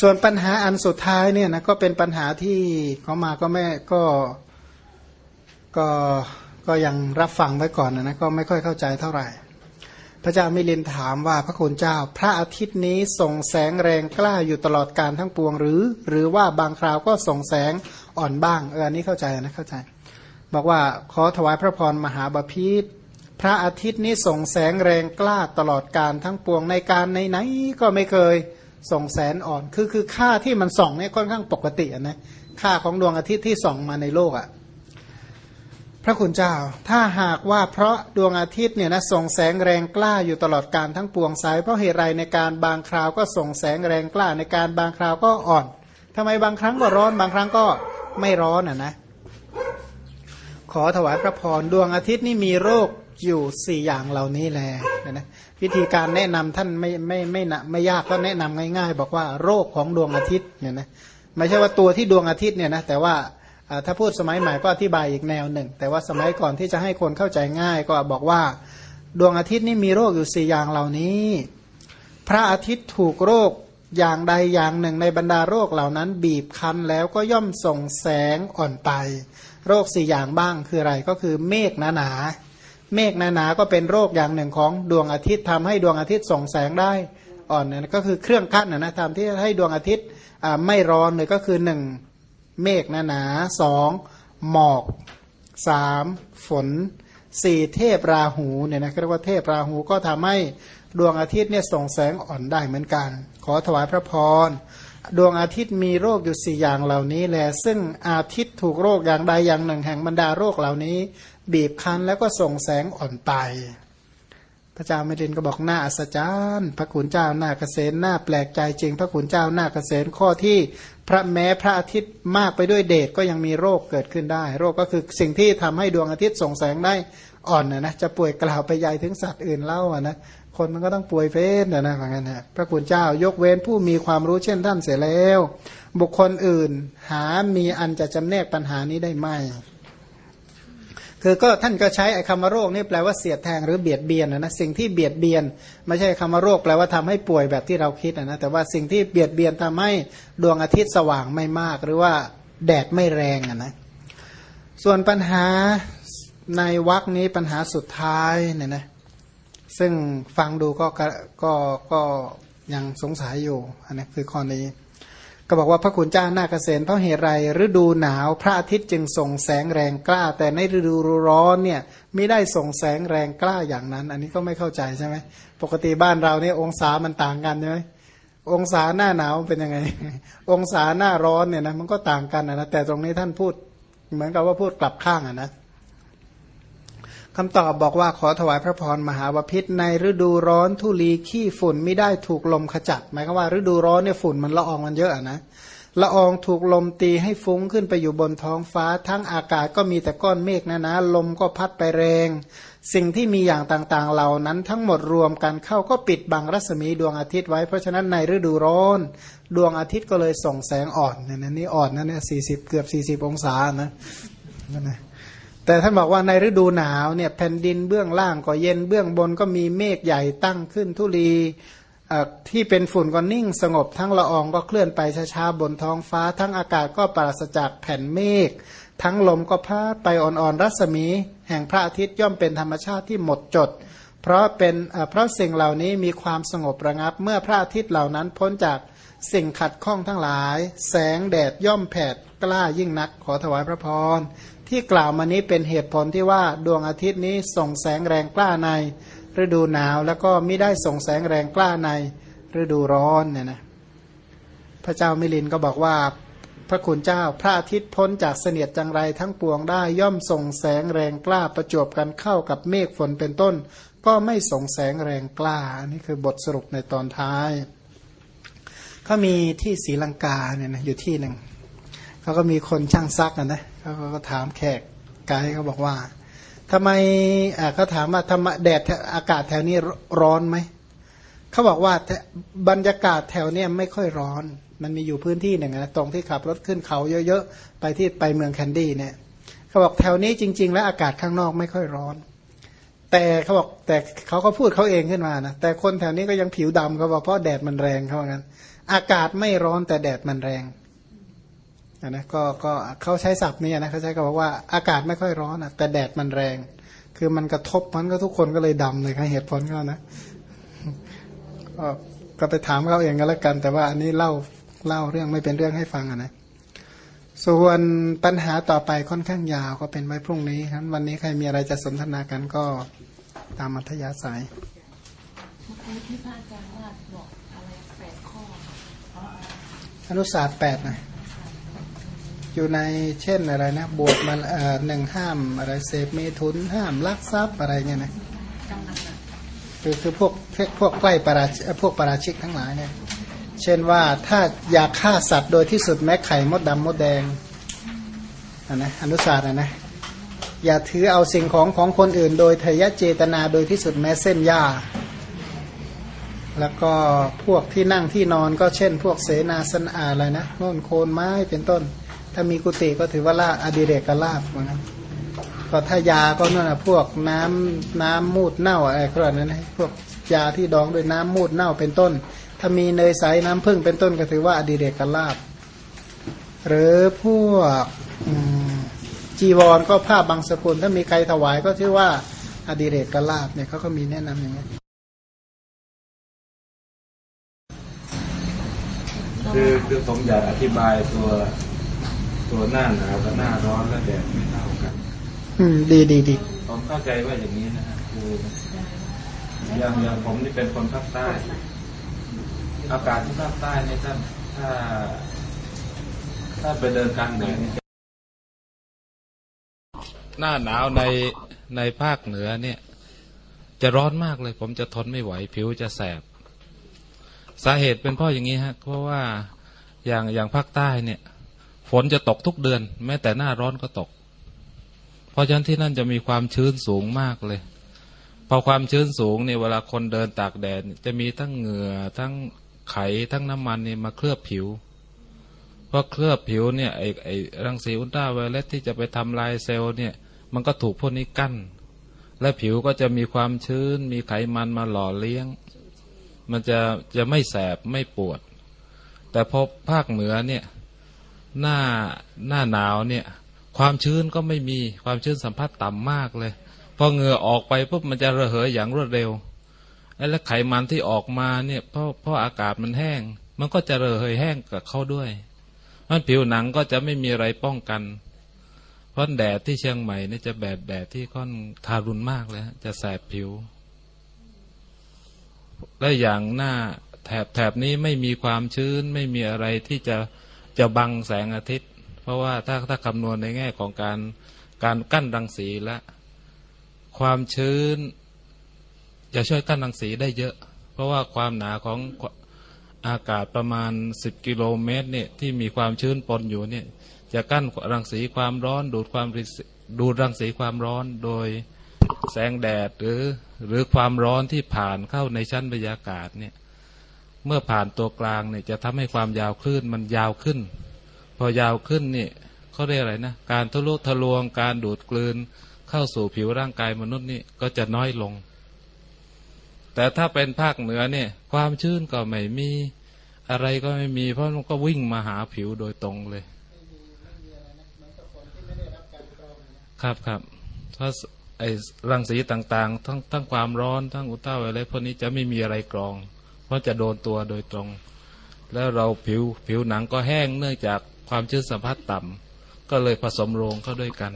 ส่วนปัญหาอันสุดท้ายเนี่ยนะก็เป็นปัญหาที่เขามาก็ไม่ก็ก็ก็ยังรับฟังไว้ก่อนนะนะก็ไม่ค่อยเข้าใจเท่าไหร่ พระเจ้ามิลินถามว่าพระคุณเจ้า พระอาทิตย์นี้ส่งแสงแรงกล้าอยู่ตลอดการทั้งปวงหรือ หรือว่าบางคราวก็ส่งแสงอ่อนบ้างเอออันนี้เข้าใจนะเข้าใจ บอกว่าขอถวายพระพรมหาบาพิษพระอาทิตย์นี้ส่งแสงแรงกล้าตลอดการทั้งปวงในการไหนๆก็ไม่เคย ส่องแสงอ่อน คือคือค่าที่มันส่องเนี่ยค่อนข้างปกตินะค่าของดวงอาทิตย์ที่ส่องมาในโลกอะ่ะพระคุณเจ้า ถ้าหากว่าเพราะดวงอาทิตย์เนี่ยนะส่งแสงแรงกล้าอยู่ตลอดการทั้งปวงสายเพราะเหตุไรในการบางคราวก็ส่งแสงแรงกล้าในการบางคราวก็อ่อนทำไมบางครั้งก็ร้อนบางครั้งก็ไม่ร้อนอะนะ ขอถวายพระพรดวงอาทิตย์นี่มีโรคอยู่สี่อย่างเหล่านี้แหละนะวิธีการแนะนำท่านไม่ไม่ไม่ไมไม่ยากก็แนะนำง่าย ๆ บอกว่าโรคของดวงอาทิตย์เนี่ยนะไม่ใช่ว่าตัวที่ดวงอาทิตย์เนี่ยนะแต่ว่าถ้าพูดสมัยใหม่ก็อธิบายอีกแนวหนึ่ง แต่ว่าสมัยก่อนที่จะให้คนเข้าใจง่าย ก็บอกว่าดวงอาทิตย์นี่มีโรคอยู่สี่อย่างเหล่านี้ พระอาทิตย์ถูกโรคอย่างใดอย่างหนึ่งในบรรดาโรคเหล่านั้นบีบคั้นแล้วก็ย่อมส่งแสงอ่อนไป โรคสี่อย่างบ้างคืออะไรก็คือเมฆหนาหนาเมฆหนาๆก็เป็นโรคอย่างหนึ่งของดวงอาทิตย์ทำให้ดวงอาทิตย์ส่องแสงได้อ่อนนะก็คือเครื่องคัดนนะทำที่ให้ดวงอาทิตย์ไม่ร้อนเลยก็คือหนึ่งเมฆหนาๆสองหมอกสามฝนสี่เทพราหูเนี่ยนะเรียกว่าเทพราหูก็ทำให้ดวงอาทิตย์เนี่ยส่องแสงอ่อนได้เหมือนกัน ขอถวายพระพร ดวงอาทิตย์มีโรคอยู่สี่อย่างเหล่านี้แหละซึ่งอาทิตย์ถูกโรคอย่างใดอย่างหนึ่ง แห่งบรรดาโรคเหล่านี้ บีบคั้นแล้วก็ส่งแสงอ่อนไป พระเจ้าไม่ดินก็บอกหน้าอัศจรรย์พระขุนเจ้าหน้าเกษตรหน้าแปลกใจจริง พระขุนเจ้าหน้าเกษตรข้อที่พระแม้พระอาทิตย์มากไปด้วยเดชก็ยังมีโรคเกิดขึ้นได้ โรคก็คือสิ่งที่ทำให้ดวงอาทิตย์ส่งแสงได้ อ่อนนะนะจะป่วยกล่าวไปใหญ่ถึงสัตว์อื่นเล่าอะนะคนมันก็ต้องป่วยเฟ้นนะนะเหมือนกันนะพระคุณเจ้ายกเว้นผู้มีความรู้เช่นท่านเสียแล้ว บุคคลอื่นหามีอันจะจำแนกปัญหานี้ได้ไหมคือก็ท่านก็ใช้ไอ้คำว่าโรคนี่แปลว่าเสียดแทงหรือเบียดเบียนนะสิ่งที่เบียดเบียน ไม่ใช่คำว่าโรคแปลว่าทำให้ป่วยแบบที่เราคิดนะแต่ว่าสิ่งที่เบียดเบียนทำให้ดวงอาทิตย์สว่างไม่มาก หรือว่าแดดไม่แรงนะส่วนปัญหา ในวักนี้ปัญหาสุดท้ายเนี่ยนะซึ่งฟังดูก็ก็ก็ยังสงสัยอยู่อันนี้คือข้อนี้ ก็บอกว่าพระคุณเจ้าหน้าเกษตรเพราะเหตุไรฤดูหนาวพระอาทิตย์จึงส่งแสงแรงกล้า แต่ในฤดูร้อนเนี่ยไม่ได้ส่งแสงแรงกล้าอย่างนั้น อันนี้ก็ไม่เข้าใจใช่ไหมปกติบ้านเราเนี่ยองศามันต่างกันใช่ไหมองศาหน้าหนาวเป็นยังไง องศาหน้าร้อนเนี่ยนะมันก็ต่างกันนะแต่ตรงนี้ท่านพูด เหมือนกับว่าพูดกลับข้างอะนะ คำตอบบอกว่าขอถวายพระพรมหาวพิษในฤดูร้อนทุลีขี้ฝุ่นไม่ได้ถูกลมขจัด หมายความว่าฤดูร้อนเนี่ยฝุ่นมันละอองมันเยอะนะละอองถูกลมตีให้ฟุ้งขึ้นไปอยู่บนท้องฟ้า ทั้งอากาศก็มีแต่ก้อนเมฆนะนะ ลมก็พัดไปแรง สิ่งที่มีอย่างต่างๆ เหล่านั้นทั้งหมดรวมกันเข้าก็ปิดบังรัศมีดวงอาทิตย์ไว้ เพราะฉะนั้นในฤดูร้อน ดวงอาทิตย์ก็เลยส่งแสงอ่อนเนี่ยนี่อ่อนนะเนี่ยสี่สิบเกือบสี่สิบองศานะนั่นนะ แต่ท่านบอกว่าในฤดูหนาวเนี่ยแผ่นดินเบื้องล่างก็เย็นเบื้องบนก็มีเมฆใหญ่ตั้งขึ้นทุลีที่เป็นฝุ่นก็นิ่งสงบทั้งละอองก็เคลื่อนไปช้าๆบนท้องฟ้า ทั้งอากาศก็ปราศจากแผ่นเมฆทั้งลมก็พัดไปอ่อนๆรัศมี แห่งพระอาทิตย์ย่อมเป็นธรรมชาติที่หมดจด เพราะเป็นเพราะสิ่งเหล่านี้มีความสงบระงับ เมื่อพระอาทิตย์เหล่านั้นพ้นจากสิ่งขัดข้องทั้งหลาย แสงแดดย่อมแผดกล้ายิ่งนักขอถวายพระพร ที่กล่าวมานี้เป็นเหตุผลที่ว่าดวงอาทิตย์นี้ส่งแสงแรงกล้าใน ฤดูหนาวแล้วก็ไม่ได้ส่งแสงแรงกล้าในฤดูร้อนเนี่ยนะพระเจ้ามิลินก็บอกว่า พระคุณเจ้าพระอาทิตย์พ้นจากเสนียดจังไรทั้งปวงได้ย่อมส่งแสงแรงกล้าประจบกันเข้ากับเมฆฝนเป็นต้น ก็ไม่ส่งแสงแรงกล้านี่คือบทสรุปในตอนท้ายเขามีที่ศรีลังกาเนี่ยนะอยู่ที่หนึ่ง เขาก็มีคนช่างซักนะนะเขาก็ถามแขกไกด์เขาบอกว่าทำไมเขาถามว่าทำไมแดดอากาศแถวนี้ร้อนไหมเขาบอกว่าบรรยากาศแถวเนี้ยไม่ค่อยร้อน มันมีอยู่พื้นที่หนึ่งนะตรงที่ขับรถขึ้นเขาเยอะๆไปที่ไปเมืองแคนดี้เนี่ยเขาบอกแถวนี้จริง ๆ แล้วอากาศข้างนอกไม่ค่อยร้อน แต่เขาบอกแต่เขาก็พูดเขาเองขึ้นมานะแต่คนแถวนี้ก็ยังผิวดำเขาบอกเพราะแดดมันแรงเขาบอกงั้นอากาศไม่ร้อนแต่แดดมันแรง อะนะก็ก็เขาใช้ศัพท์นี้นะเขาใช้คำบอกว่าอากาศไม่ค่อยร้อนอะแต่แดดมันแรง คือมันกระทบมันก็ทุกคนก็เลยดำเลยค่ะเหตุผลเขานะก็ก็ไปถามเขาเองก็แล้วกัน แต่ว่าอันนี้เล่าเล่าเรื่องไม่เป็นเรื่องให้ฟังอะนะส่วนปัญหาต่อไปค่อนข้างยาวก็เป็นไว้พรุ่งนี้ครับวันนี้ใครมีอะไรจะสนทนากันก็ตามมัธยาศัยเมื่อกี้ที่พระอาจารย์ว่าบอกอะไรแปดข้ออนุศาสตร์แปดนะ อยู่ในเช่นอะไรนะบวชมันเอ่อหนึ่งห้ามอะไรเสพเมถุนห้ามลักทรัพย์อะไรเงี้ยนะคือคือพวกพวกพวกใกล้ปราชพวกปราชิกทั้งหลายเนี่ยเช่นว่าถ้าอยากฆ่าสัตว์โดยที่สุดแม้ไข่มดดำมดแดงอันนะอนุศาสนะนะอย่าถือเอาสิ่งของของคนอื่น โดยทยเจตนาโดยที่สุดแม้เส้นหญ้า แล้วก็พวกที่นั่งที่นอนก็เช่น พวกเสนาสนะอะไรนะโน่นโคนไม้เป็นต้น ถ้ามีกุฏิก็ถือว่าลาอดิเรกลาบเหมือนกันก็ถ้ายาก็นั่นนะพวกน้ำน้ำมูดเน่าอะไรก็แบบนั้นนะพวกยาที่ดองด้วยน้ำมูดเน่าเป็นต้น ถ้ามีเนยใสน้ำผึ้งเป็นต้นก็ถือว่าอดิเรกลาบหรือพวกจีวรก็ผ้าบางสกุลถ้ามีใครถวายก็ชื่อว่าอดิเรกลาบเนี่ยเขาก็มีแนะนำอย่างนี้คือคือผมอยากอธิบายตัว ตัวหน้าหนาวกับหน้าร้อนและแดดไม่เท่ากัน อืม ดีดีดีผมเข้าใจว่าอย่างนี้นะฮะคืออย่างอย่างผมนี่เป็นคนภาคใต้ อากาศที่ภาคใต้เนี่ยท่านถ้า ถ้าไปเดินกลางแดดนี่หน้าหนาวในในภาคเหนือเนี่ย จะร้อนมากเลย ผมจะทนไม่ไหว ผิวจะแสบ สาเหตุเป็นเพราะอย่างนี้ฮะ เพราะว่าอย่างอย่างภาคใต้เนี่ย ฝนจะตกทุกเดือน แม้แต่หน้าร้อนก็ตก เพราะฉะนั้นที่นั่นจะมีความชื้นสูงมากเลย พอความชื้นสูงเนี่ยเวลาคนเดินตากแดดจะมีทั้งเหงื่อทั้งไขทั้งน้ำมันเนี่ยมาเคลือบผิวเพราะเคลือบผิวเนี่ยไอไอรังสีอุลตราไวโอเลตที่จะไปทำลายเซลล์เนี่ย มันก็ถูกพวกนี้กั้น และผิวก็จะมีความชื้น มีไขมันมาหล่อเลี้ยง มันจะจะไม่แสบไม่ปวด แต่พอภาคเหนือเนี่ย หน้าหน้าหนาวเนี่ย ความชื้นก็ไม่มีความชื้นสัมผัสต่ำมากเลยพอเหงื่อออกไปปุ๊บมันจะระเหยอย่างรวดเร็วและไขมันที่ออกมาเนี่ยเพราะเพราะอากาศมันแห้ง มันก็จะระเหยแห้งกับเขาด้วยมันผิวหนังก็จะไม่มีอะไรป้องกัน เพราะแดดที่เชียงใหม่นี่จะแบบแดดที่ค่อนทารุณมากเลยจะแสบผิว และอย่างหน้าแถบแถบนี้ไม่มีความชื้นไม่มีอะไรที่จะ จะบังแสงอาทิตย์ เพราะว่าถ้าถ้าคำนวณในแง่ของการการกั้นรังสีและ ความชื้น จะช่วยกั้นรังสีได้เยอะ เพราะว่าความหนาของอากาศประมาณ 10 กิโลเมตรเนี่ยที่มีความชื้นปนอยู่เนี่ยจะกั้นรังสีความร้อน ดูดความริสดูดรังสีความร้อนโดยแสงแดดหรือหรือความร้อนที่ผ่านเข้าในชั้นบรรยากาศเนี่ย เมื่อผ่านตัวกลางเนี่ยจะทำให้ความยาวคลื่นมันยาวขึ้น พอยาวขึ้นเนี่ยเขาเรียกอะไรนะ การทะลุทะลวง การดูดกลืน เข้าสู่ผิวร่างกายมนุษย์นี่ก็จะน้อยลง แต่ถ้าเป็นภาคเหนือเนี่ยความชื้นก็ไม่มีอะไรก็ไม่มี เพราะมันก็วิ่งมาหาผิวโดยตรงเลย ครับครับเพราะไอ้รังสีต่างๆ ทั้งทั้งความร้อนทั้งอุตราอเลตพวกนี้จะไม่มีอะไรกรอง เพราะจะโดนตัวโดยตรง แล้วเราผิวผิวหนังก็แห้งเนื่องจากความชื้นสัมผัสต่ำก็เลยผสมโรงเข้าด้วยกัน